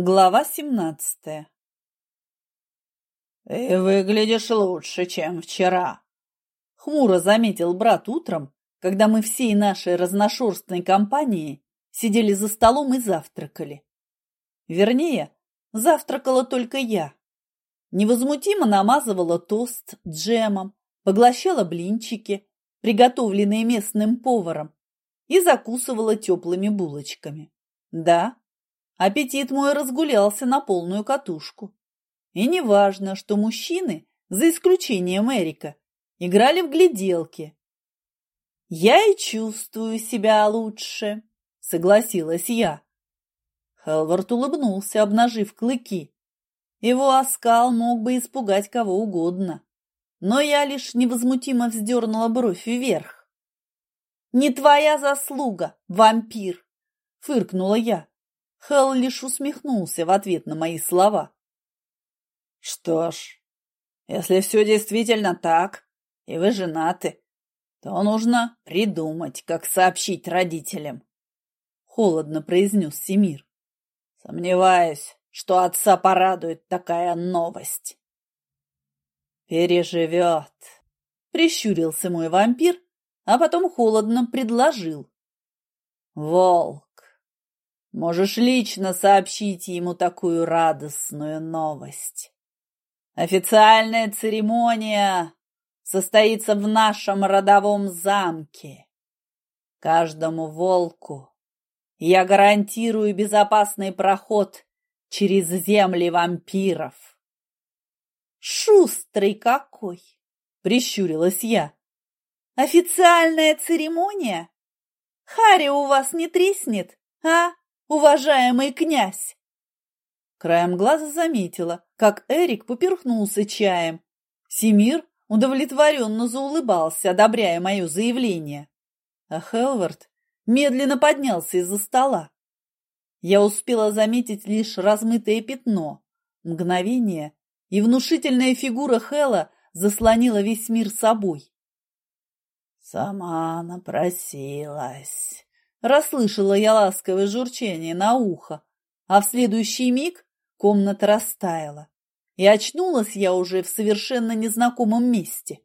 Глава семнадцатая «Ты выглядишь лучше, чем вчера», — хмуро заметил брат утром, когда мы всей нашей разношерстной компанией сидели за столом и завтракали. Вернее, завтракала только я. Невозмутимо намазывала тост джемом, поглощала блинчики, приготовленные местным поваром, и закусывала теплыми булочками. Да, Аппетит мой разгулялся на полную катушку. И не важно, что мужчины, за исключением Эрика, играли в гляделки. «Я и чувствую себя лучше», — согласилась я. Хелвард улыбнулся, обнажив клыки. Его оскал мог бы испугать кого угодно, но я лишь невозмутимо вздернула бровь вверх. «Не твоя заслуга, вампир!» — фыркнула я. Хелл лишь усмехнулся в ответ на мои слова. «Что ж, если все действительно так, и вы женаты, то нужно придумать, как сообщить родителям», — холодно произнес Семир. «Сомневаюсь, что отца порадует такая новость». «Переживет», — прищурился мой вампир, а потом холодно предложил. «Волк, Можешь лично сообщить ему такую радостную новость. Официальная церемония состоится в нашем родовом замке. Каждому волку я гарантирую безопасный проход через земли вампиров. Шустрый какой! Прищурилась я. Официальная церемония? Харри у вас не треснет, а? Уважаемый князь!» Краем глаза заметила, как Эрик поперхнулся чаем. Семир удовлетворенно заулыбался, одобряя мое заявление. А Хелвард медленно поднялся из-за стола. Я успела заметить лишь размытое пятно. Мгновение, и внушительная фигура Хела заслонила весь мир собой. «Сама напросилась», Расслышала я ласковое журчание на ухо, а в следующий миг комната растаяла, и очнулась я уже в совершенно незнакомом месте.